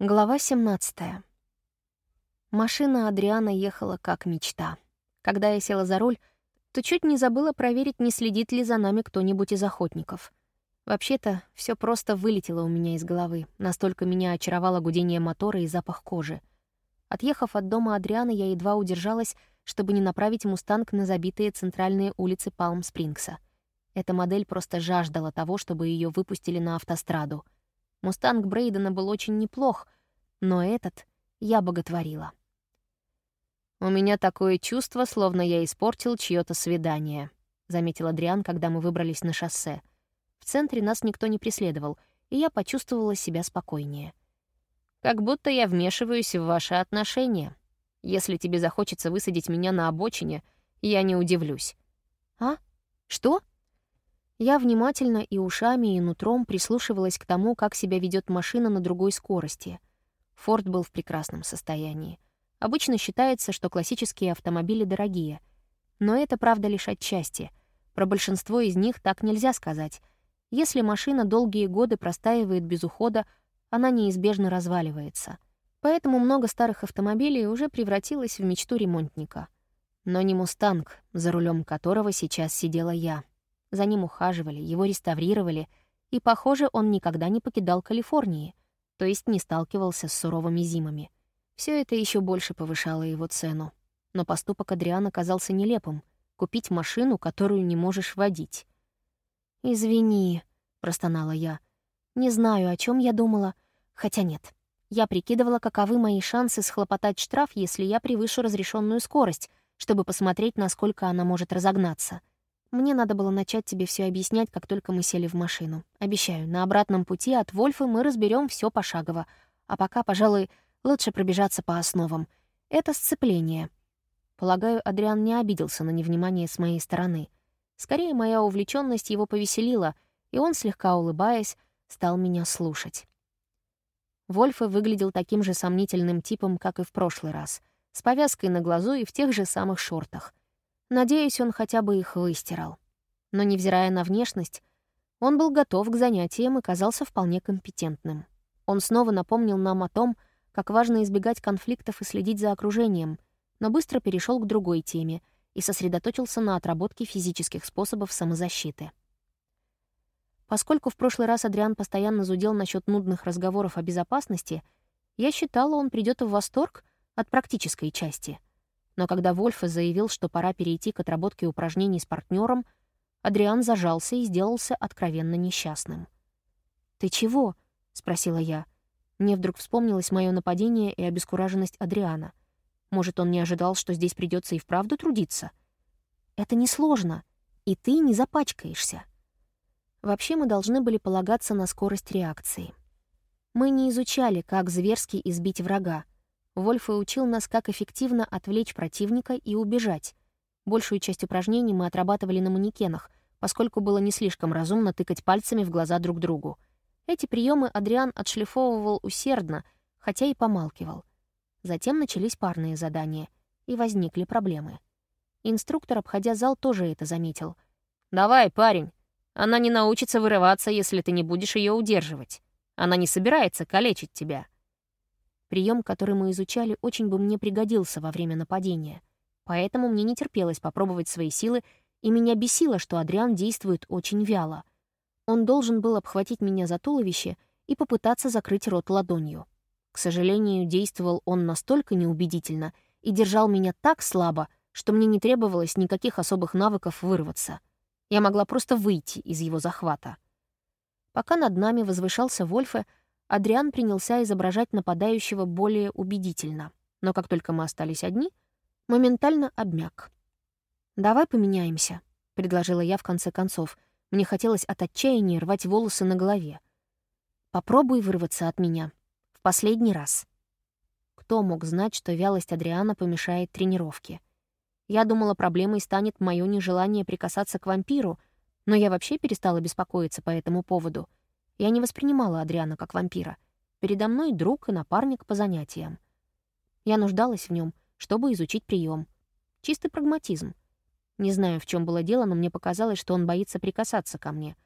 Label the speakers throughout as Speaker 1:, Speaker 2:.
Speaker 1: Глава 17. Машина Адриана ехала как мечта. Когда я села за руль, то чуть не забыла проверить, не следит ли за нами кто-нибудь из охотников. Вообще-то, все просто вылетело у меня из головы, настолько меня очаровало гудение мотора и запах кожи. Отъехав от дома Адриана, я едва удержалась, чтобы не направить «Мустанг» на забитые центральные улицы Палм-Спрингса. Эта модель просто жаждала того, чтобы ее выпустили на автостраду — Мустанг Брейдена был очень неплох, но этот я боготворила. «У меня такое чувство, словно я испортил чьё-то свидание», — заметил Адриан, когда мы выбрались на шоссе. В центре нас никто не преследовал, и я почувствовала себя спокойнее. «Как будто я вмешиваюсь в ваши отношения. Если тебе захочется высадить меня на обочине, я не удивлюсь». «А? Что?» Я внимательно и ушами, и нутром прислушивалась к тому, как себя ведет машина на другой скорости. Форд был в прекрасном состоянии. Обычно считается, что классические автомобили дорогие. Но это правда лишь отчасти. Про большинство из них так нельзя сказать. Если машина долгие годы простаивает без ухода, она неизбежно разваливается. Поэтому много старых автомобилей уже превратилось в мечту ремонтника. Но не «Мустанг», за рулем которого сейчас сидела я. За ним ухаживали, его реставрировали, и, похоже, он никогда не покидал Калифорнии, то есть не сталкивался с суровыми зимами. Все это еще больше повышало его цену. Но поступок Адриана казался нелепым — купить машину, которую не можешь водить. «Извини», — простонала я. «Не знаю, о чем я думала. Хотя нет. Я прикидывала, каковы мои шансы схлопотать штраф, если я превышу разрешенную скорость, чтобы посмотреть, насколько она может разогнаться. Мне надо было начать тебе все объяснять, как только мы сели в машину. Обещаю, на обратном пути от Вольфа мы разберем все пошагово. А пока, пожалуй, лучше пробежаться по основам. Это сцепление. Полагаю, Адриан не обиделся на невнимание с моей стороны. Скорее, моя увлеченность его повеселила, и он, слегка улыбаясь, стал меня слушать. Вольфа выглядел таким же сомнительным типом, как и в прошлый раз, с повязкой на глазу и в тех же самых шортах — Надеюсь, он хотя бы их выстирал. Но, невзирая на внешность, он был готов к занятиям и казался вполне компетентным. Он снова напомнил нам о том, как важно избегать конфликтов и следить за окружением, но быстро перешел к другой теме и сосредоточился на отработке физических способов самозащиты. Поскольку в прошлый раз Адриан постоянно зудел насчет нудных разговоров о безопасности, я считала, он придет в восторг от практической части — но когда Вольфа заявил, что пора перейти к отработке упражнений с партнером, Адриан зажался и сделался откровенно несчастным. «Ты чего?» — спросила я. Мне вдруг вспомнилось мое нападение и обескураженность Адриана. Может, он не ожидал, что здесь придется и вправду трудиться? Это несложно, и ты не запачкаешься. Вообще мы должны были полагаться на скорость реакции. Мы не изучали, как зверски избить врага, Вольф и учил нас, как эффективно отвлечь противника и убежать. Большую часть упражнений мы отрабатывали на манекенах, поскольку было не слишком разумно тыкать пальцами в глаза друг другу. Эти приемы Адриан отшлифовывал усердно, хотя и помалкивал. Затем начались парные задания, и возникли проблемы. Инструктор, обходя зал, тоже это заметил. «Давай, парень, она не научится вырываться, если ты не будешь ее удерживать. Она не собирается калечить тебя». Прием, который мы изучали, очень бы мне пригодился во время нападения. Поэтому мне не терпелось попробовать свои силы, и меня бесило, что Адриан действует очень вяло. Он должен был обхватить меня за туловище и попытаться закрыть рот ладонью. К сожалению, действовал он настолько неубедительно и держал меня так слабо, что мне не требовалось никаких особых навыков вырваться. Я могла просто выйти из его захвата. Пока над нами возвышался Вольфе, Адриан принялся изображать нападающего более убедительно, но как только мы остались одни, моментально обмяк. «Давай поменяемся», — предложила я в конце концов. Мне хотелось от отчаяния рвать волосы на голове. «Попробуй вырваться от меня. В последний раз». Кто мог знать, что вялость Адриана помешает тренировке? Я думала, проблемой станет мое нежелание прикасаться к вампиру, но я вообще перестала беспокоиться по этому поводу — я не воспринимала Адриана как вампира. Передо мной друг и напарник по занятиям. Я нуждалась в нем, чтобы изучить прием. Чистый прагматизм. Не знаю, в чем было дело, но мне показалось, что он боится прикасаться ко мне.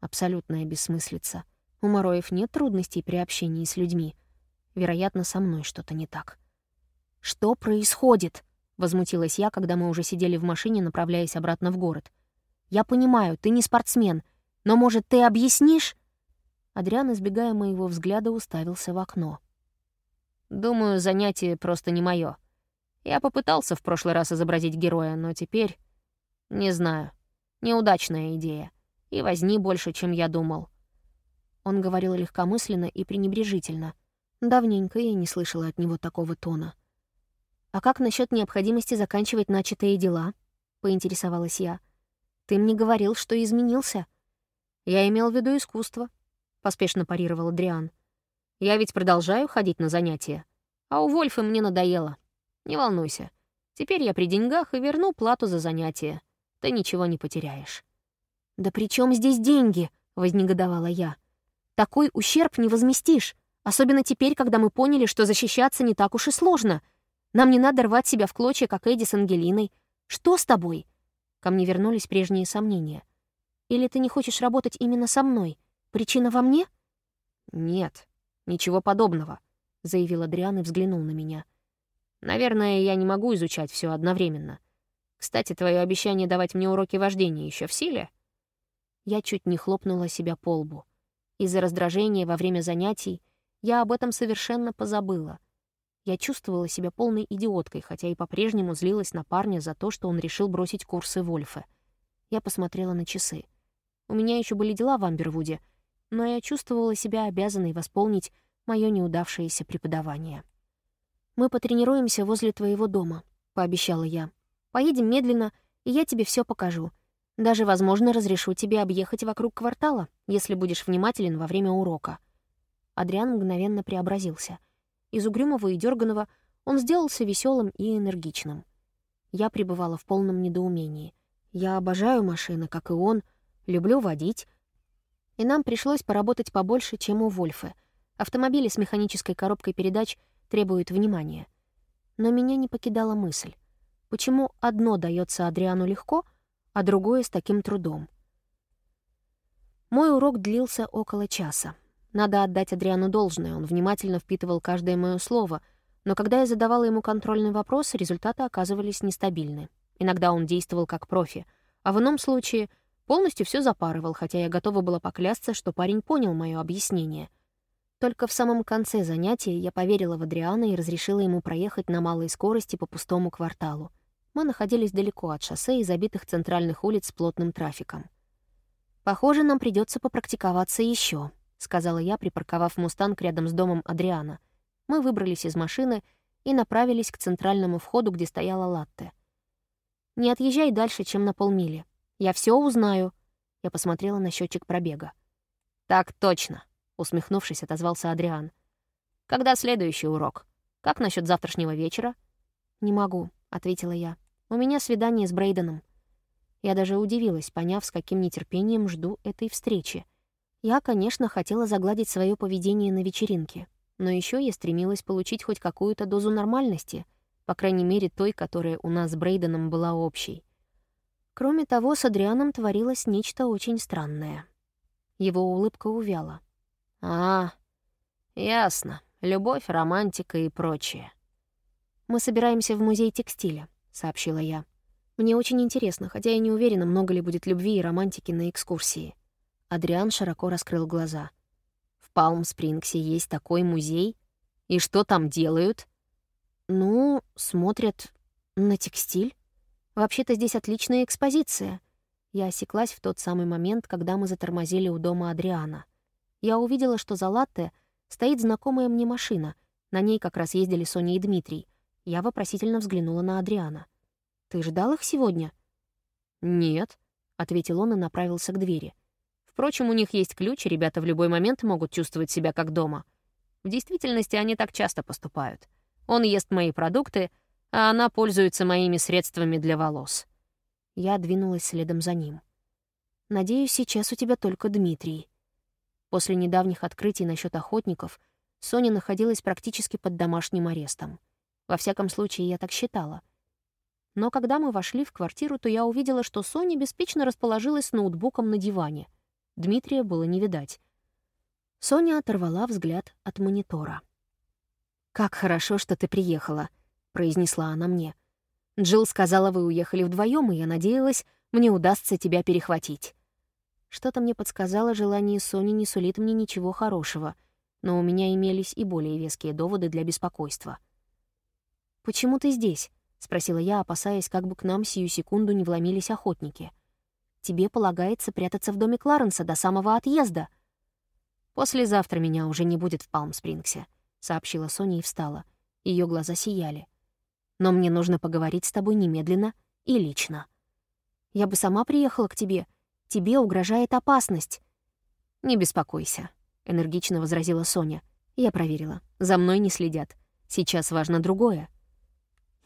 Speaker 1: Абсолютная бессмыслица. У Мороев нет трудностей при общении с людьми. Вероятно, со мной что-то не так. «Что происходит?» — возмутилась я, когда мы уже сидели в машине, направляясь обратно в город. «Я понимаю, ты не спортсмен, но, может, ты объяснишь?» Адриан, избегая моего взгляда, уставился в окно. «Думаю, занятие просто не мое. Я попытался в прошлый раз изобразить героя, но теперь... Не знаю. Неудачная идея. И возни больше, чем я думал». Он говорил легкомысленно и пренебрежительно. Давненько я не слышала от него такого тона. «А как насчет необходимости заканчивать начатые дела?» — поинтересовалась я. «Ты мне говорил, что изменился». «Я имел в виду искусство», — поспешно парировал Адриан. «Я ведь продолжаю ходить на занятия. А у Вольфа мне надоело. Не волнуйся. Теперь я при деньгах и верну плату за занятия. Ты ничего не потеряешь». «Да при чем здесь деньги?» — вознегодовала я. «Такой ущерб не возместишь, особенно теперь, когда мы поняли, что защищаться не так уж и сложно. Нам не надо рвать себя в клочья, как Эдди с Ангелиной. Что с тобой?» Ко мне вернулись прежние сомнения. «Или ты не хочешь работать именно со мной? Причина во мне?»
Speaker 2: «Нет, ничего подобного», — заявил Адриан и взглянул на меня. «Наверное, я не могу изучать все одновременно. Кстати, твое обещание давать мне уроки вождения еще в силе?»
Speaker 1: Я чуть не хлопнула себя по лбу. Из-за раздражения во время занятий я об этом совершенно позабыла — я чувствовала себя полной идиоткой, хотя и по-прежнему злилась на парня за то, что он решил бросить курсы Вольфа. Я посмотрела на часы. У меня еще были дела в Амбервуде, но я чувствовала себя обязанной восполнить мое неудавшееся преподавание. «Мы потренируемся возле твоего дома», — пообещала я. «Поедем медленно, и я тебе все покажу. Даже, возможно, разрешу тебе объехать вокруг квартала, если будешь внимателен во время урока». Адриан мгновенно преобразился — из угрюмого и дерганого он сделался веселым и энергичным. Я пребывала в полном недоумении. Я обожаю машины, как и он, люблю водить. И нам пришлось поработать побольше, чем у Вольфа. Автомобили с механической коробкой передач требуют внимания. Но меня не покидала мысль. Почему одно дается Адриану легко, а другое с таким трудом? Мой урок длился около часа. Надо отдать Адриану должное, он внимательно впитывал каждое мое слово, но когда я задавала ему контрольный вопрос, результаты оказывались нестабильны. Иногда он действовал как профи, а в ином случае полностью все запарывал, хотя я готова была поклясться, что парень понял мое объяснение. Только в самом конце занятия я поверила в Адриана и разрешила ему проехать на малой скорости по пустому кварталу. Мы находились далеко от шоссе и забитых центральных улиц с плотным трафиком. Похоже, нам придется попрактиковаться еще. — сказала я, припарковав «Мустанг» рядом с домом Адриана. Мы выбрались из машины и направились к центральному входу, где стояла латте. «Не отъезжай дальше, чем на полмили. Я все узнаю». Я посмотрела на счетчик пробега.
Speaker 2: «Так точно», — усмехнувшись, отозвался Адриан. «Когда следующий урок? Как насчет завтрашнего вечера?»
Speaker 1: «Не могу», — ответила я. «У меня свидание с Брейденом». Я даже удивилась, поняв, с каким нетерпением жду этой встречи. Я, конечно, хотела загладить свое поведение на вечеринке, но еще я стремилась получить хоть какую-то дозу нормальности, по крайней мере той, которая у нас с Брейденом была общей. Кроме того, с Адрианом творилось нечто очень странное. Его улыбка увяла.
Speaker 2: «А, ясно. Любовь, романтика и прочее».
Speaker 1: «Мы собираемся в музей текстиля», — сообщила я. «Мне очень интересно, хотя я не уверена, много ли будет любви и романтики на экскурсии». Адриан широко раскрыл глаза.
Speaker 2: «В Палм-Спрингсе есть такой музей? И что там делают?»
Speaker 1: «Ну, смотрят на текстиль. Вообще-то здесь отличная экспозиция». Я осеклась в тот самый момент, когда мы затормозили у дома Адриана. Я увидела, что за латте стоит знакомая мне машина. На ней как раз ездили Соня и Дмитрий. Я вопросительно взглянула на Адриана. «Ты ждал их сегодня?»
Speaker 2: «Нет», — ответил он и направился к двери. Впрочем, у них есть ключ, и ребята в любой момент могут чувствовать себя как дома. В действительности они так часто поступают. Он ест мои продукты, а она пользуется моими средствами для волос.
Speaker 1: Я двинулась следом за ним. «Надеюсь, сейчас у тебя только Дмитрий». После недавних открытий насчет охотников Соня находилась практически под домашним арестом. Во всяком случае, я так считала. Но когда мы вошли в квартиру, то я увидела, что Соня беспечно расположилась с ноутбуком на диване — Дмитрия было не видать. Соня оторвала взгляд от монитора. «Как хорошо, что ты приехала», — произнесла она мне. Джилл сказала, вы уехали вдвоем, и я надеялась, мне удастся тебя перехватить. Что-то мне подсказало, желание Сони не сулит мне ничего хорошего, но у меня имелись и более веские доводы для беспокойства. «Почему ты здесь?» — спросила я, опасаясь, как бы к нам сию секунду не вломились охотники. «Тебе полагается прятаться в доме Кларенса до самого отъезда». «Послезавтра меня уже не будет в Палм-Спрингсе», — сообщила Соня и встала. Ее глаза сияли. «Но мне нужно поговорить с тобой немедленно и лично». «Я бы сама приехала к тебе. Тебе угрожает опасность». «Не беспокойся», — энергично возразила Соня. «Я проверила. За мной не следят. Сейчас важно другое».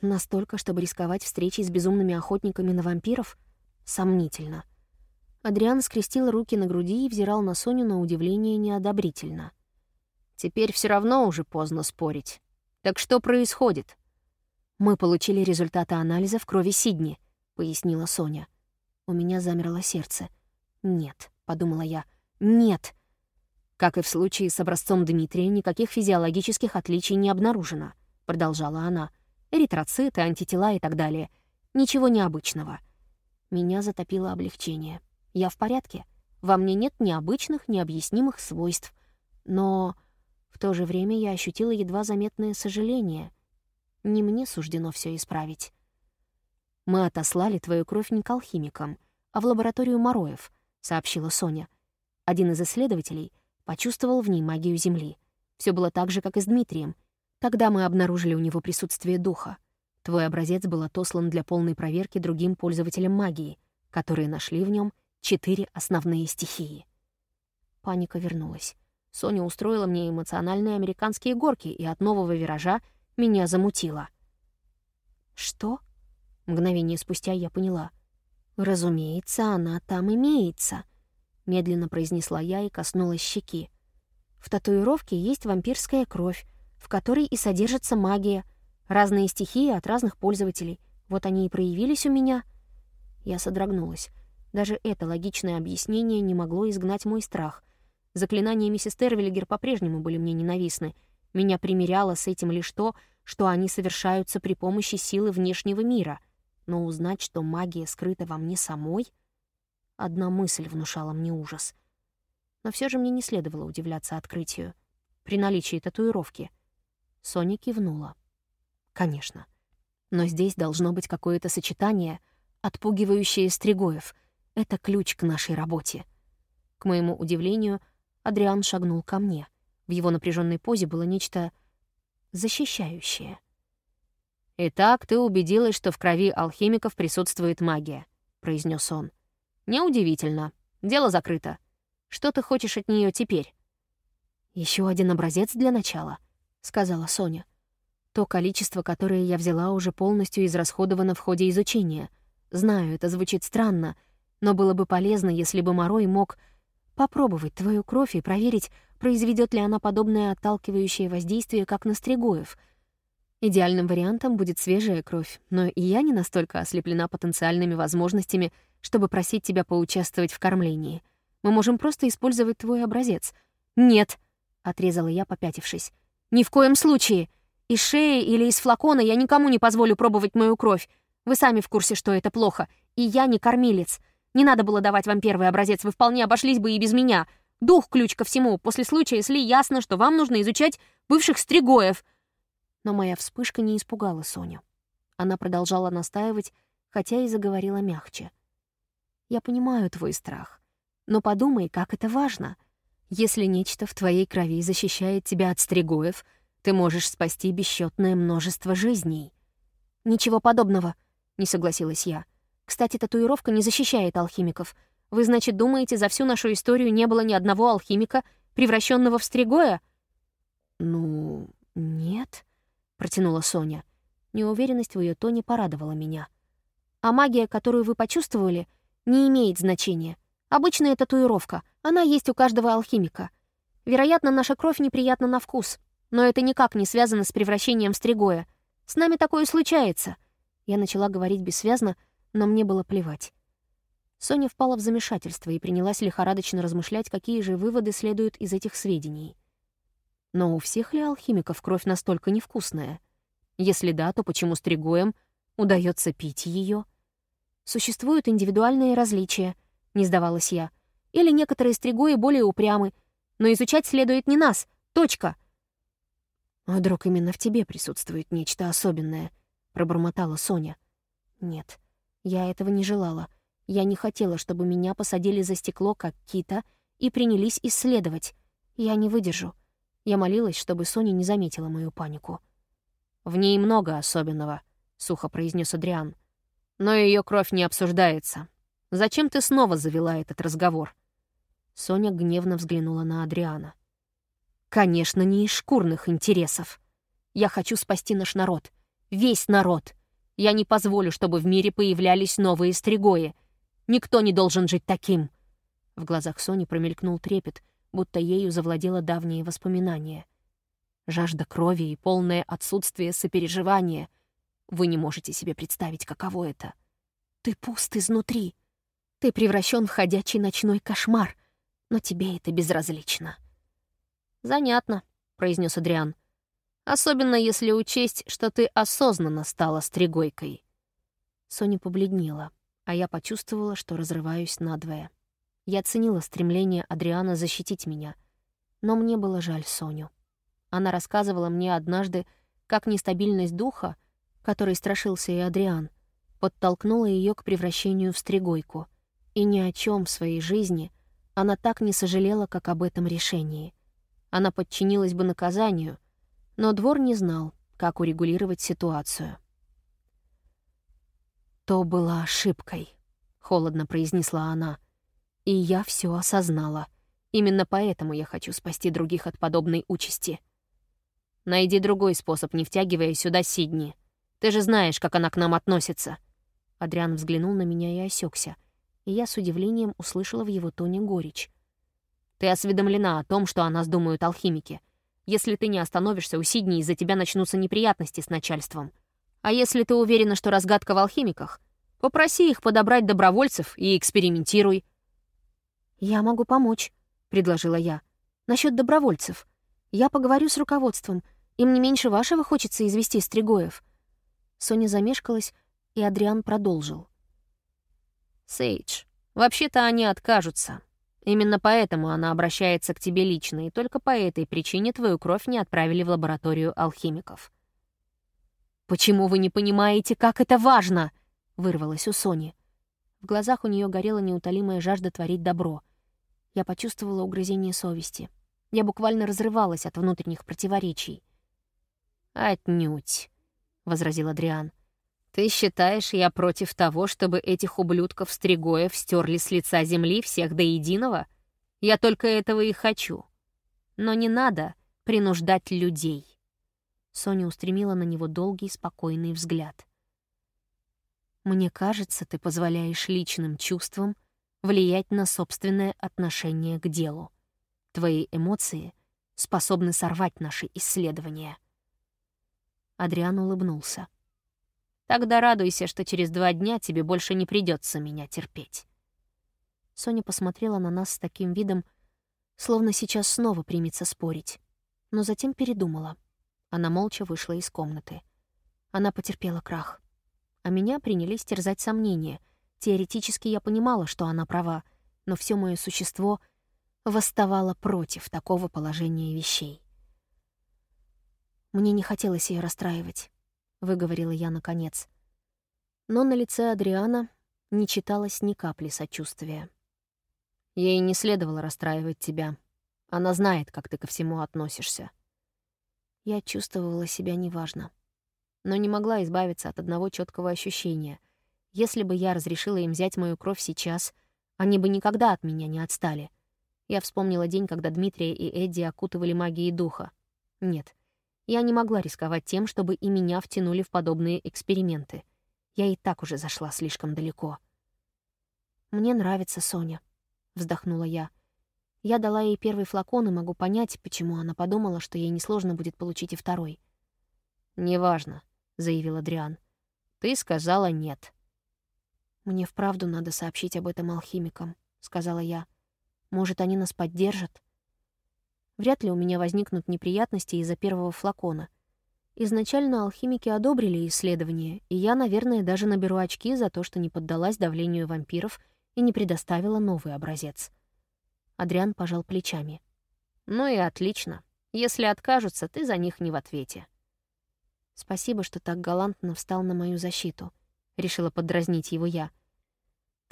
Speaker 1: Настолько, чтобы рисковать встречей с безумными охотниками на вампиров? Сомнительно. Адриан скрестил руки на груди и взирал на Соню на удивление неодобрительно. Теперь все равно уже поздно спорить. Так что происходит? Мы получили результаты анализа в крови Сидни, пояснила Соня. У меня замерло сердце. Нет, подумала я. Нет. Как и в случае с образцом Дмитрия, никаких физиологических отличий не обнаружено, продолжала она. Эритроциты, антитела и так далее. Ничего необычного. Меня затопило облегчение. Я в порядке. Во мне нет необычных, необъяснимых свойств. Но в то же время я ощутила едва заметное сожаление. Не мне суждено все исправить. «Мы отослали твою кровь не к алхимикам, а в лабораторию Мороев», — сообщила Соня. Один из исследователей почувствовал в ней магию Земли. Все было так же, как и с Дмитрием. Тогда мы обнаружили у него присутствие духа. Твой образец был отослан для полной проверки другим пользователям магии, которые нашли в нем четыре основные стихии. Паника вернулась. Соня устроила мне эмоциональные американские горки, и от нового виража меня замутило. «Что?» Мгновение спустя я поняла. «Разумеется, она там имеется», — медленно произнесла я и коснулась щеки. «В татуировке есть вампирская кровь, в которой и содержится магия, разные стихии от разных пользователей. Вот они и проявились у меня». Я содрогнулась. Даже это логичное объяснение не могло изгнать мой страх — Заклинания миссис Тервиллигер по-прежнему были мне ненавистны. Меня примеряло с этим лишь то, что они совершаются при помощи силы внешнего мира. Но узнать, что магия скрыта во мне самой... Одна мысль внушала мне ужас. Но все же мне не следовало удивляться открытию. При наличии татуировки. Соня кивнула. Конечно. Но здесь должно быть какое-то сочетание, отпугивающее стригоев. Это ключ к нашей работе. К моему удивлению — Адриан шагнул ко мне. В его напряженной позе было нечто защищающее. «Итак, ты убедилась, что в крови алхимиков присутствует магия», — произнес он. «Неудивительно. Дело закрыто. Что ты хочешь от нее теперь?» Еще один образец для начала», — сказала Соня. «То количество, которое я взяла, уже полностью израсходовано в ходе изучения. Знаю, это звучит странно, но было бы полезно, если бы Морой мог попробовать твою кровь и проверить, произведет ли она подобное отталкивающее воздействие, как на стригоев. Идеальным вариантом будет свежая кровь, но и я не настолько ослеплена потенциальными возможностями, чтобы просить тебя поучаствовать в кормлении. Мы можем просто использовать твой образец. «Нет», — отрезала я, попятившись. «Ни в коем случае. Из шеи или из флакона я никому не позволю пробовать мою кровь. Вы сами в курсе, что это плохо. И я не кормилец. Не надо было давать вам первый образец, вы вполне обошлись бы и без меня. Дух ключ ко всему. После случая с ясно, что вам нужно изучать бывших стригоев. Но моя вспышка не испугала Соню. Она продолжала настаивать, хотя и заговорила мягче. «Я понимаю твой страх, но подумай, как это важно. Если нечто в твоей крови защищает тебя от стригоев, ты можешь спасти бесчетное множество жизней». «Ничего подобного», — не согласилась я. Кстати, татуировка не защищает алхимиков. Вы, значит, думаете, за всю нашу историю не было ни одного алхимика, превращенного в стригоя? Ну, нет, протянула Соня. Неуверенность в ее тоне порадовала меня. А магия, которую вы почувствовали, не имеет значения. Обычная татуировка, она есть у каждого алхимика. Вероятно, наша кровь неприятна на вкус, но это никак не связано с превращением в стригоя. С нами такое случается. Я начала говорить бессвязно, но мне было плевать. Соня впала в замешательство и принялась лихорадочно размышлять, какие же выводы следуют из этих сведений.
Speaker 2: Но у всех ли алхимиков кровь настолько невкусная? Если да, то почему стригоем удается пить ее?
Speaker 1: Существуют индивидуальные различия, не сдавалась я. Или некоторые стригои более упрямы. Но изучать следует не нас. Точка.
Speaker 2: А вдруг именно в тебе присутствует нечто особенное, пробормотала Соня.
Speaker 1: Нет, я этого не желала. Я не хотела, чтобы меня посадили за стекло, как кита, и принялись исследовать. Я не выдержу. Я молилась, чтобы Соня не заметила мою панику.
Speaker 2: «В ней много особенного», — сухо произнес Адриан. «Но ее кровь не обсуждается. Зачем ты снова завела этот разговор?»
Speaker 1: Соня гневно взглянула на Адриана.
Speaker 2: «Конечно, не из шкурных интересов. Я хочу спасти наш народ. Весь народ. Я не позволю, чтобы в мире появлялись новые стригои. Никто не должен жить таким».
Speaker 1: В глазах Сони промелькнул трепет, будто ею завладело давние воспоминания.
Speaker 2: Жажда крови и полное отсутствие сопереживания. Вы не можете себе представить, каково это. Ты пуст изнутри. Ты превращен в ходячий ночной кошмар, но тебе это безразлично.
Speaker 1: «Занятно», — произнес Адриан. «Особенно если учесть, что ты осознанно стала стригойкой».
Speaker 2: Соня побледнела, а я почувствовала, что разрываюсь надвое. Я ценила стремление Адриана защитить меня, но мне было жаль Соню. Она рассказывала мне однажды, как нестабильность духа, которой страшился и Адриан, подтолкнула ее к превращению в стригойку. И ни о чем в своей жизни она так не сожалела, как об этом решении. Она подчинилась бы наказанию, но двор не знал, как урегулировать ситуацию. «То была ошибкой», — холодно произнесла она. И я все осознала. Именно поэтому я хочу спасти других от подобной участи. Найди другой способ, не втягивая сюда Сидни. Ты же знаешь, как она к нам относится.
Speaker 1: Адриан взглянул на меня и осекся, и я с удивлением услышала в его тоне горечь.
Speaker 2: Ты осведомлена о том, что о нас думают алхимики. Если ты не остановишься у Сидни, из-за тебя начнутся неприятности с начальством. А если ты уверена, что разгадка в алхимиках, попроси их подобрать добровольцев и экспериментируй.
Speaker 1: «Я могу помочь», — предложила я. «Насчет добровольцев. Я поговорю с руководством. Им не меньше вашего хочется извести Стригоев». Соня замешкалась, и Адриан продолжил.
Speaker 2: «Сейдж, вообще-то они откажутся. Именно поэтому она обращается к тебе лично, и только по этой причине твою кровь не отправили в лабораторию алхимиков».
Speaker 1: «Почему вы не понимаете, как это важно?» — вырвалось у Сони. В глазах у нее горела неутолимая жажда творить добро — я почувствовала угрызение совести. Я буквально разрывалась от внутренних противоречий.
Speaker 2: «Отнюдь», — возразил Адриан. «Ты считаешь, я против того, чтобы этих ублюдков-стригоев стерли с лица земли всех до единого? Я только этого и хочу. Но не надо принуждать людей».
Speaker 1: Соня устремила на него долгий, спокойный взгляд. «Мне кажется, ты позволяешь личным чувствам влиять на собственное отношение к делу. Твои эмоции способны сорвать наши исследования. Адриан улыбнулся.
Speaker 2: Тогда радуйся, что через два дня тебе больше не придется меня терпеть.
Speaker 1: Соня посмотрела на нас с таким видом, словно сейчас снова примется спорить, но затем передумала. Она молча вышла из комнаты. Она потерпела крах. А меня принялись терзать сомнения — Теоретически я понимала, что она права, но все мое существо восставало против такого положения вещей. Мне не хотелось ее расстраивать, выговорила я наконец. Но на лице Адриана не читалось ни капли сочувствия.
Speaker 2: Ей не следовало расстраивать тебя. Она знает, как ты ко всему относишься.
Speaker 1: Я чувствовала себя неважно, но не могла избавиться от одного четкого ощущения — если бы я разрешила им взять мою кровь сейчас, они бы никогда от меня не отстали. Я вспомнила день, когда Дмитрия и Эдди окутывали магией духа. Нет, я не могла рисковать тем, чтобы и меня втянули в подобные эксперименты. Я и так уже зашла слишком далеко. «Мне нравится Соня», — вздохнула я. Я дала ей первый флакон и могу понять, почему она подумала, что ей несложно будет получить и второй.
Speaker 2: «Неважно», — заявил Адриан. «Ты сказала нет».
Speaker 1: «Мне вправду надо сообщить об этом алхимикам», — сказала я. «Может, они нас поддержат?» Вряд ли у меня возникнут неприятности из-за первого флакона. Изначально алхимики одобрили исследование, и я, наверное, даже наберу очки за то, что не поддалась давлению вампиров и не предоставила новый образец. Адриан пожал плечами. «Ну и отлично. Если откажутся, ты за них не в ответе». «Спасибо, что так галантно встал на мою защиту», — решила подразнить его я.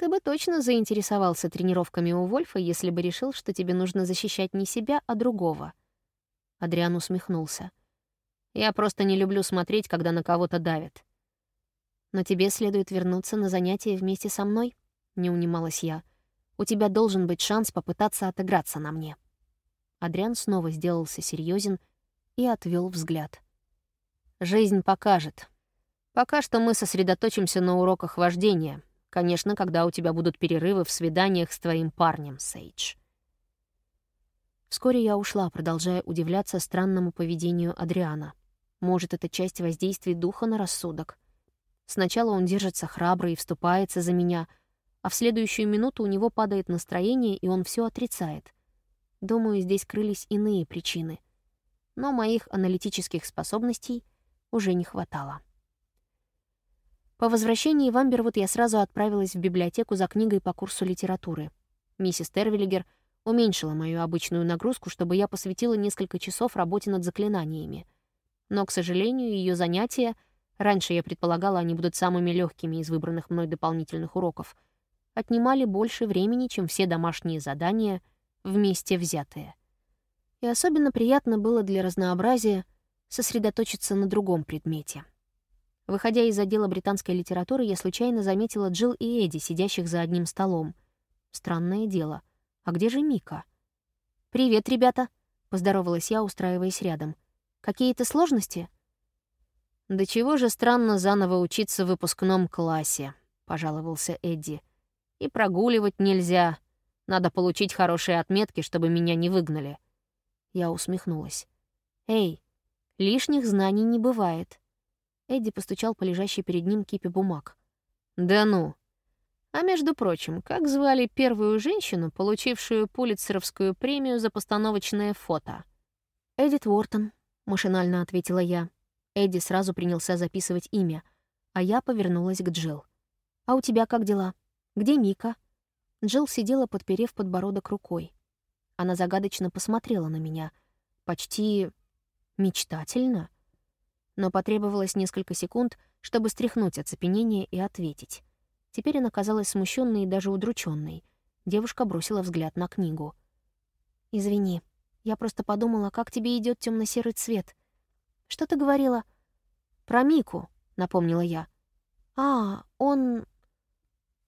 Speaker 1: «Ты бы точно заинтересовался тренировками у Вольфа, если бы решил, что тебе нужно защищать не себя, а другого». Адриан усмехнулся. «Я просто не люблю смотреть, когда на кого-то давят». «Но тебе следует вернуться на занятия вместе со мной», — не унималась я. «У тебя должен быть шанс попытаться отыграться на мне». Адриан снова сделался серьезен и отвел взгляд. Жизнь покажет. Пока что мы сосредоточимся на уроках вождения. Конечно, когда у тебя будут перерывы в свиданиях с твоим парнем, Сейдж. Вскоре я ушла, продолжая удивляться странному поведению Адриана. Может, это часть воздействия духа на рассудок. Сначала он держится храбро и вступается за меня, а в следующую минуту у него падает настроение, и он все отрицает. Думаю, здесь крылись иные причины. Но моих аналитических способностей — уже не хватало. По возвращении в Амбервуд я сразу отправилась в библиотеку за книгой по курсу литературы. Миссис Тервиллигер уменьшила мою обычную нагрузку, чтобы я посвятила несколько часов работе над заклинаниями. Но, к сожалению, ее занятия, раньше я предполагала, они будут самыми легкими из выбранных мной дополнительных уроков, отнимали больше времени, чем все домашние задания, вместе взятые. И особенно приятно было для разнообразия сосредоточиться на другом предмете. Выходя из отдела британской литературы, я случайно заметила Джилл и Эдди, сидящих за одним столом. Странное дело. А где же Мика? «Привет, ребята!» — поздоровалась я, устраиваясь рядом. «Какие-то сложности?» «Да чего же странно заново учиться в выпускном классе», — пожаловался Эдди. «И прогуливать нельзя. Надо получить хорошие отметки, чтобы меня не выгнали». Я усмехнулась. «Эй, Лишних знаний не бывает. Эдди постучал по лежащей перед ним кипе бумаг. «Да ну! А между прочим, как звали первую женщину, получившую Пулитцеровскую премию за постановочное фото?» «Эдит Уортон», — машинально ответила я. Эдди сразу принялся записывать имя, а я повернулась к Джилл. «А у тебя как дела? Где Мика?» Джилл сидела, подперев подбородок рукой. Она загадочно посмотрела на меня, почти Мечтательно. Но потребовалось несколько секунд, чтобы стряхнуть оцепенение и ответить. Теперь она казалась смущенной и даже удрученной. Девушка бросила взгляд на книгу. «Извини, я просто подумала, как тебе идет темно серый цвет. Что ты говорила?» «Про Мику», — напомнила я. «А, он...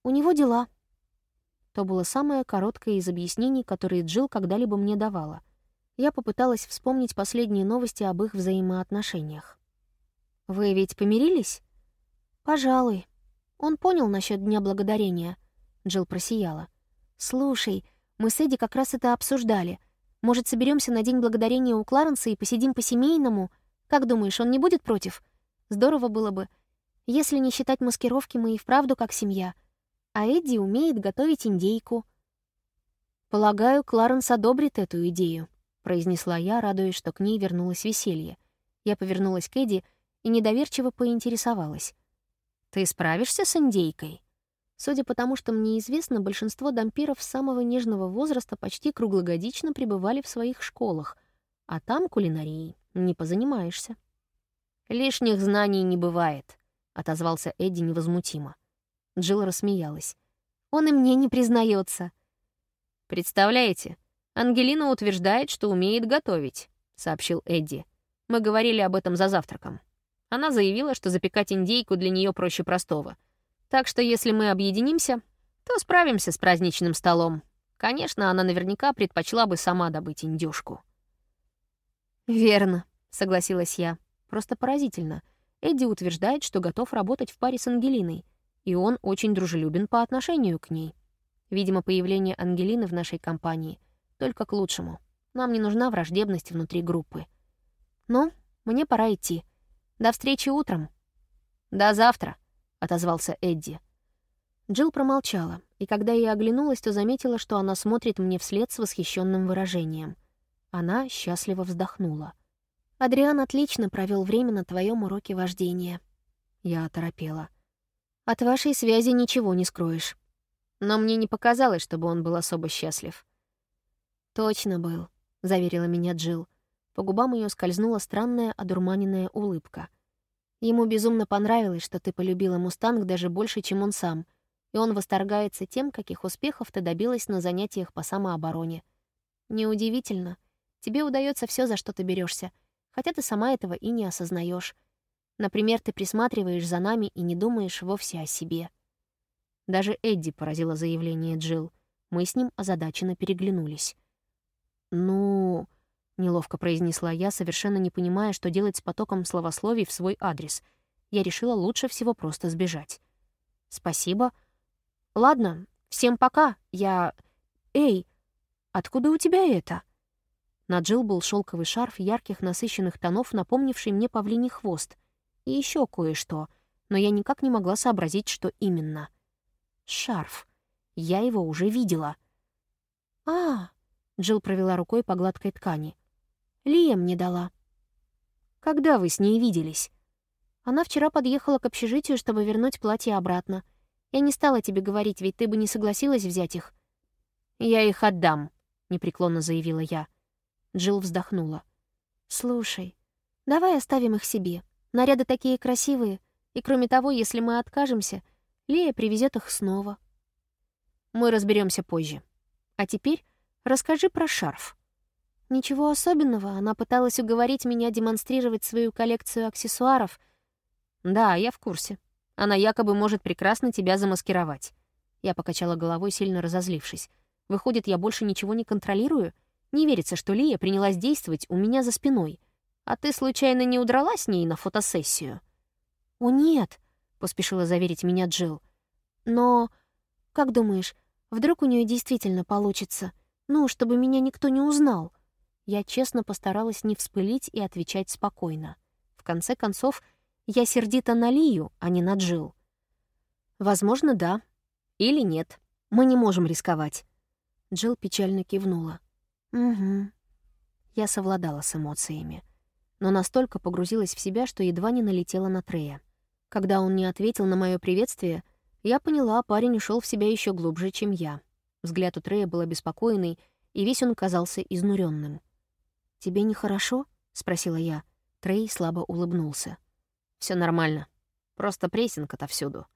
Speaker 1: у него дела». То было самое короткое из объяснений, которые Джилл когда-либо мне давала я попыталась вспомнить последние новости об их взаимоотношениях. «Вы ведь помирились?» «Пожалуй. Он понял насчет Дня Благодарения», — Джилл просияла. «Слушай, мы с Эдди как раз это обсуждали. Может, соберемся на День Благодарения у Кларенса и посидим по-семейному? Как думаешь, он не будет против? Здорово было бы. Если не считать маскировки, мы и вправду как семья. А Эдди умеет готовить индейку». Полагаю, Кларенс одобрит эту идею произнесла я, радуясь, что к ней вернулось веселье. Я повернулась к Эдди и недоверчиво поинтересовалась. «Ты справишься с индейкой?» Судя по тому, что мне известно, большинство дампиров самого нежного возраста почти круглогодично пребывали в своих школах, а там кулинарией не позанимаешься. «Лишних знаний не бывает», — отозвался Эдди невозмутимо. Джилл рассмеялась. «Он и мне не признается. «Представляете, «Ангелина утверждает, что умеет готовить», — сообщил Эдди. «Мы говорили об этом за завтраком. Она заявила, что запекать индейку для нее проще простого. Так что если мы объединимся, то справимся с праздничным столом. Конечно, она наверняка предпочла бы сама добыть индюшку». «Верно», — согласилась я. «Просто поразительно. Эдди утверждает, что готов работать в паре с Ангелиной, и он очень дружелюбен по отношению к ней. Видимо, появление Ангелины в нашей компании только к лучшему. Нам не нужна враждебность внутри группы. Ну, мне пора идти. До встречи утром. До завтра, отозвался Эдди. Джилл промолчала, и когда я оглянулась, то заметила, что она смотрит мне вслед с восхищенным выражением. Она счастливо вздохнула. «Адриан отлично провел время на твоем уроке вождения». Я оторопела. «От вашей связи ничего не скроешь». Но мне не показалось, чтобы он был особо счастлив. «Точно был», — заверила меня Джилл. По губам ее скользнула странная одурманенная улыбка. Ему безумно понравилось, что ты полюбила «Мустанг» даже больше, чем он сам, и он восторгается тем, каких успехов ты добилась на занятиях по самообороне. Неудивительно. Тебе удается все, за что ты берешься, хотя ты сама этого и не осознаешь. Например, ты присматриваешь за нами и не думаешь вовсе о себе. Даже Эдди поразило заявление Джилл. Мы с ним озадаченно переглянулись. «Ну...» — неловко произнесла я, совершенно не понимая, что делать с потоком словословий в свой адрес. Я решила лучше всего просто сбежать. «Спасибо. Ладно, всем пока. Я... Эй, откуда у тебя это?» На Джилл был шелковый шарф ярких насыщенных тонов, напомнивший мне павлиний хвост. И еще кое-что, но я никак не могла сообразить, что именно. Шарф. Я его уже видела. «А!» — Джилл провела рукой по гладкой ткани. «Лия мне дала». «Когда вы с ней виделись?» Она вчера подъехала к общежитию, чтобы вернуть платье обратно. Я не стала тебе говорить, ведь ты бы не согласилась взять их. «Я их отдам», — непреклонно заявила я. Джилл вздохнула. «Слушай, давай оставим их себе. Наряды такие красивые, и кроме того, если мы откажемся, Лея привезет их снова. Мы разберемся позже. А теперь расскажи про шарф». Ничего особенного, она пыталась уговорить меня демонстрировать свою коллекцию аксессуаров. Да, я в курсе. Она якобы может прекрасно тебя замаскировать. Я покачала головой, сильно разозлившись. Выходит, я больше ничего не контролирую? Не верится, что Лия принялась действовать у меня за спиной. А ты случайно не удрала с ней на фотосессию? О, нет, поспешила заверить меня Джилл. Но, как думаешь, вдруг у нее действительно получится? Ну, чтобы меня никто не узнал. Я честно постаралась не вспылить и отвечать спокойно. В конце концов, я сердита на Лию, а не на Джилл. Возможно, да. Или нет. Мы не можем рисковать. Джилл печально кивнула. «Угу». Я совладала с эмоциями, но настолько погрузилась в себя, что едва не налетела на Трея. Когда он не ответил на мое приветствие, я поняла, парень ушел в себя еще глубже, чем я. Взгляд у Трея был обеспокоенный, и весь он казался изнуренным. «Тебе нехорошо?» — спросила я. Трей слабо улыбнулся. Все нормально. Просто прессинг отовсюду.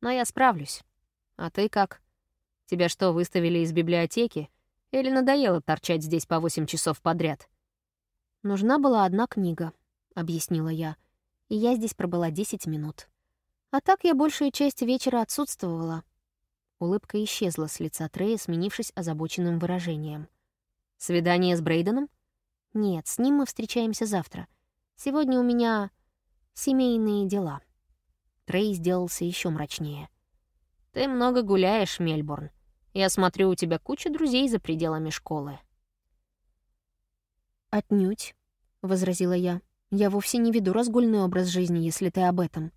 Speaker 1: Но я справлюсь. А ты как? Тебя что, выставили из библиотеки? Или надоело торчать здесь по восемь часов подряд? Нужна была одна книга, объяснила я. И я здесь пробыла десять минут. А так я большую часть вечера отсутствовала. Улыбка исчезла с лица Трея, сменившись озабоченным выражением. «Свидание с Брейденом?» «Нет, с ним мы встречаемся завтра. Сегодня у меня семейные дела». Трей сделался еще мрачнее. «Ты много гуляешь, Мельбурн. Я смотрю, у тебя куча друзей за пределами школы». «Отнюдь», — возразила я. «Я вовсе не веду разгульный образ жизни, если ты об этом».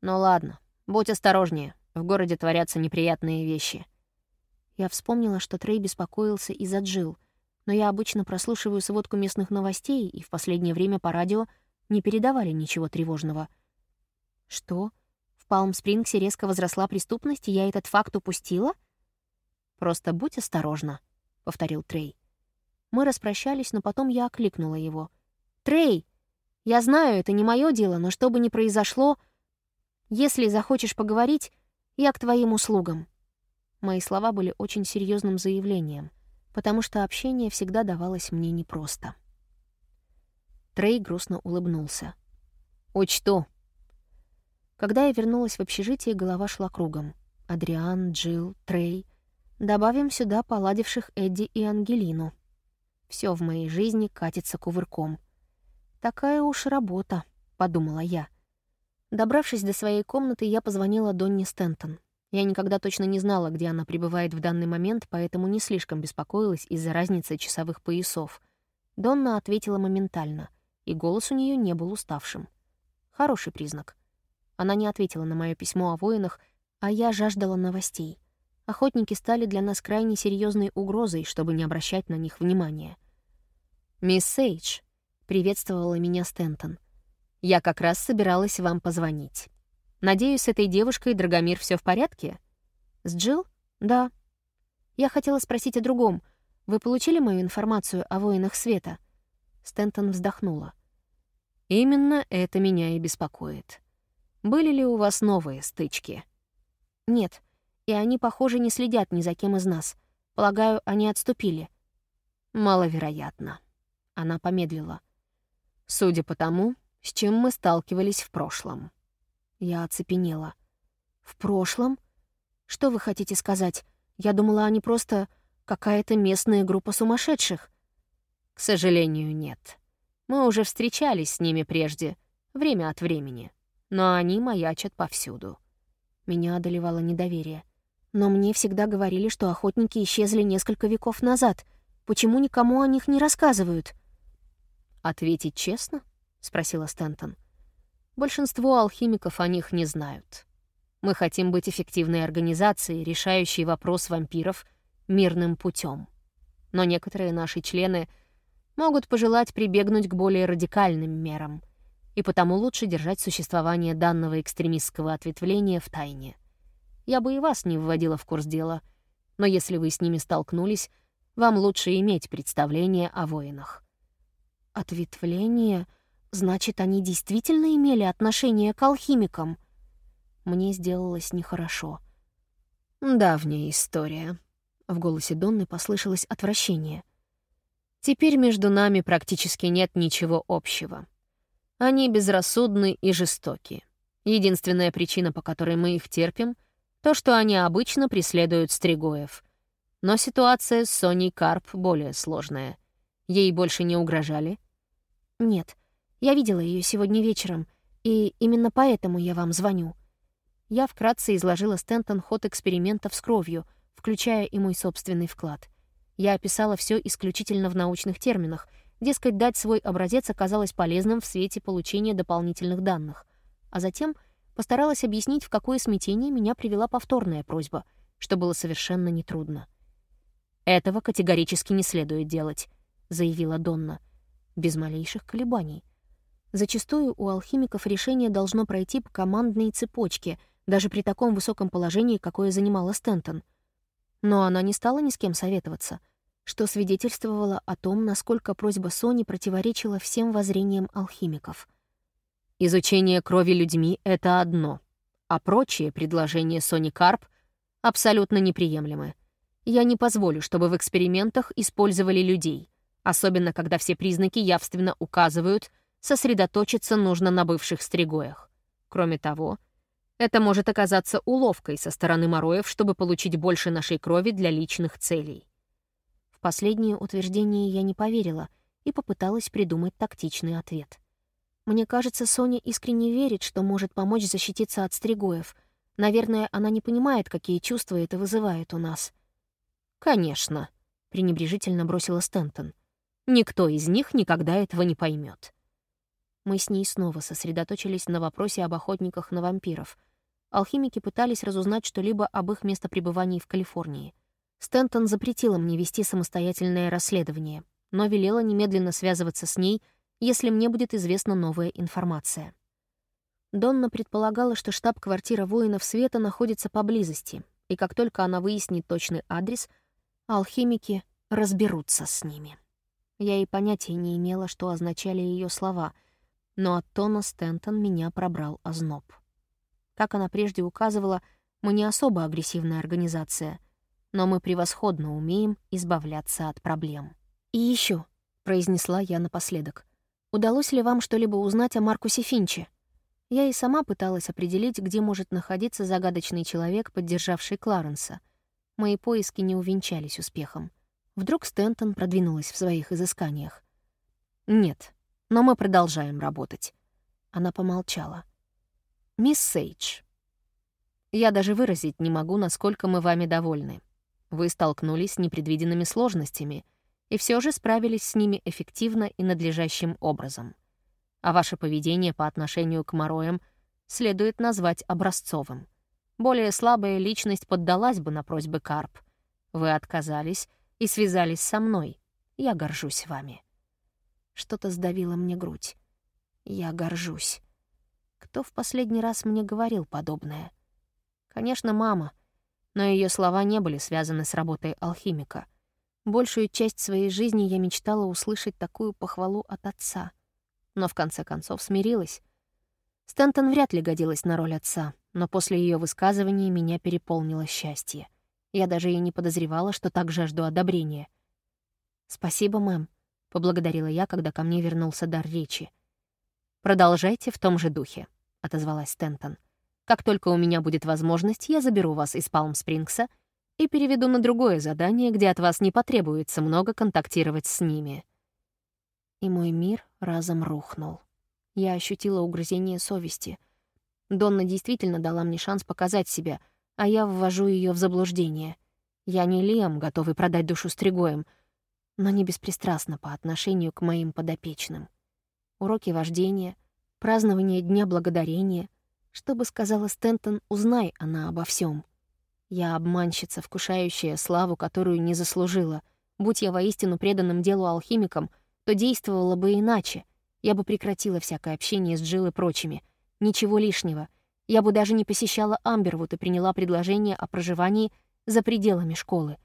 Speaker 1: «Ну ладно, будь осторожнее. В городе творятся неприятные вещи». Я вспомнила, что Трей беспокоился из-за Джил, но я обычно прослушиваю сводку местных новостей, и в последнее время по радио не передавали ничего тревожного. Что? В Палм-Спрингсе резко возросла преступность, и я этот факт упустила? Просто будь осторожна, — повторил Трей. Мы распрощались, но потом я окликнула его. «Трей! Я знаю, это не мое дело, но что бы ни произошло, если захочешь поговорить, я к твоим услугам». Мои слова были очень серьезным заявлением, потому что общение всегда давалось мне непросто. Трей грустно улыбнулся. «Учту». Когда я вернулась в общежитие, голова шла кругом. Адриан, Джилл, Трей. Добавим сюда поладивших Эдди и Ангелину. Все в моей жизни катится кувырком. «Такая уж работа», — подумала я. Добравшись до своей комнаты, я позвонила Донни Стентон. Я никогда точно не знала, где она пребывает в данный момент, поэтому не слишком беспокоилась из-за разницы часовых поясов. Донна ответила моментально — и голос у нее не был уставшим. Хороший признак. Она не ответила на мое письмо о воинах, а я жаждала новостей. Охотники стали для нас крайне серьезной угрозой, чтобы не обращать на них внимания.
Speaker 2: «Мисс Сейдж», — приветствовала меня Стентон. «Я как раз собиралась вам позвонить. Надеюсь, с этой девушкой Драгомир все в порядке?» «С Джилл? Да». «Я хотела спросить о другом. Вы получили мою информацию о воинах света?» Стентон вздохнула. «Именно это меня и беспокоит. Были ли у вас новые стычки?» «Нет, и они, похоже, не следят ни за кем из нас. Полагаю, они отступили». «Маловероятно». Она помедлила. «Судя по тому, с чем мы сталкивались в прошлом». Я оцепенела. «В прошлом? Что вы хотите сказать? Я думала, они просто какая-то местная группа сумасшедших». «К сожалению, нет. Мы уже встречались с ними прежде, время от времени, но они маячат повсюду». Меня одолевало недоверие. Но мне всегда говорили, что охотники исчезли несколько веков назад. Почему никому о них не рассказывают? «Ответить честно?» — спросила Стэнтон. «Большинство алхимиков о них не знают. Мы хотим быть эффективной организацией, решающей вопрос вампиров мирным путем. Но некоторые наши члены могут пожелать прибегнуть к более радикальным мерам — и потому лучше держать существование данного экстремистского ответвления в тайне. Я бы и вас не вводила в курс дела, но если вы с ними столкнулись, вам лучше иметь представление о воинах. Ответвление? Значит, они действительно имели отношение к алхимикам? Мне сделалось нехорошо. Давняя история. В голосе Донны послышалось отвращение. Теперь между нами практически нет ничего общего. Они безрассудны и жестоки. Единственная причина, по которой мы их терпим, то, что они обычно преследуют Стригоев. Но ситуация с Соней Карп более сложная. Ей больше не угрожали? Нет. Я видела ее сегодня вечером, и именно поэтому я вам звоню. Я вкратце изложила Стентон ход экспериментов с кровью, включая и мой собственный вклад. Я описала все исключительно в научных терминах — Дескать, дать свой образец оказалось полезным в свете получения дополнительных данных. А затем постаралась объяснить, в какое смятение меня привела повторная просьба, что было совершенно нетрудно. «Этого категорически не следует делать», — заявила Донна, без малейших колебаний. Зачастую у алхимиков решение должно пройти по командной цепочке, даже при таком высоком положении, какое занимала Стентон. Но она не стала ни с кем советоваться — что свидетельствовало о том, насколько просьба Сони противоречила всем воззрениям алхимиков. Изучение крови людьми — это одно, а прочие предложения Сони Карп абсолютно неприемлемы. Я не позволю, чтобы в экспериментах использовали людей, особенно когда все признаки явственно указывают, сосредоточиться нужно на бывших стригоях. Кроме того, это может оказаться уловкой со стороны Мороев, чтобы получить больше нашей крови для личных целей. В последнее утверждение я не поверила и попыталась придумать тактичный ответ. Мне кажется, Соня искренне верит, что может помочь защититься от стригоев. Наверное, она не понимает, какие чувства это вызывает у нас. «Конечно», — пренебрежительно бросила Стентон. «Никто из них никогда этого не поймет. Мы с ней снова сосредоточились на вопросе об охотниках на вампиров. Алхимики пытались разузнать что-либо об их местопребывании в Калифорнии — Стентон запретила мне вести самостоятельное расследование, но велела немедленно связываться с ней, если мне будет известна новая информация. Донна предполагала, что штаб-квартира воинов света находится поблизости, и как только она выяснит точный адрес, алхимики разберутся с ними. Я и понятия не имела, что означали ее слова, но от тона Стентон меня пробрал озноб. Как она прежде указывала, мы не особо агрессивная организация — но мы превосходно умеем избавляться от проблем. «И еще, произнесла я напоследок, — «удалось ли вам что-либо узнать о Маркусе Финче?» Я и сама пыталась определить, где может находиться загадочный человек, поддержавший Кларенса. Мои поиски не увенчались успехом. Вдруг Стентон продвинулась в своих изысканиях. «Нет, но мы продолжаем работать». Она помолчала. «Мисс Сейдж, я даже выразить не могу, насколько мы вами довольны. Вы столкнулись с непредвиденными сложностями и все же справились с ними эффективно и надлежащим образом. А ваше поведение по отношению к Мороям следует назвать образцовым. Более слабая личность поддалась бы на просьбы Карп. Вы отказались и связались со мной. Я горжусь вами.
Speaker 1: Что-то сдавило мне грудь. Я горжусь. Кто в последний раз мне говорил подобное? Конечно, мама, но ее слова не были связаны с работой алхимика. Большую часть своей жизни я мечтала услышать такую похвалу от отца. Но в конце концов смирилась. Стэнтон вряд ли годилась на роль отца, но после ее высказывания меня переполнило счастье. Я даже и не подозревала, что так жажду одобрения. «Спасибо, мэм», — поблагодарила я, когда ко мне вернулся дар речи. «Продолжайте в том же духе», — отозвалась Стентон. «Как только у меня будет возможность, я заберу вас из Палм-Спрингса и переведу на другое задание, где от вас не потребуется много контактировать с ними». И мой мир разом рухнул. Я ощутила угрызение совести. Донна действительно дала мне шанс показать себя, а я ввожу ее в заблуждение. Я не Лиам, готовый продать душу стригоем, но не беспристрастно по отношению к моим подопечным уроки вождения, празднование Дня Благодарения. Что бы сказала Стентон, узнай она обо всем. Я обманщица, вкушающая славу, которую не заслужила. Будь я воистину преданным делу алхимиком, то действовала бы иначе. Я бы прекратила всякое общение с Джилл и прочими. Ничего лишнего. Я бы даже не посещала Амбервуд и приняла предложение о проживании за пределами школы.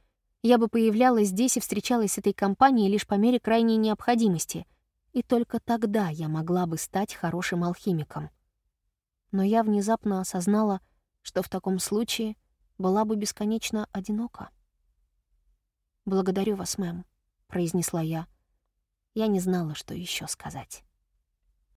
Speaker 1: Я бы появлялась здесь и встречалась с этой компанией лишь по мере крайней необходимости и только тогда я могла бы стать хорошим алхимиком. Но я внезапно осознала, что в таком случае была бы бесконечно одинока. «Благодарю вас, мэм», — произнесла я. Я не знала, что еще сказать.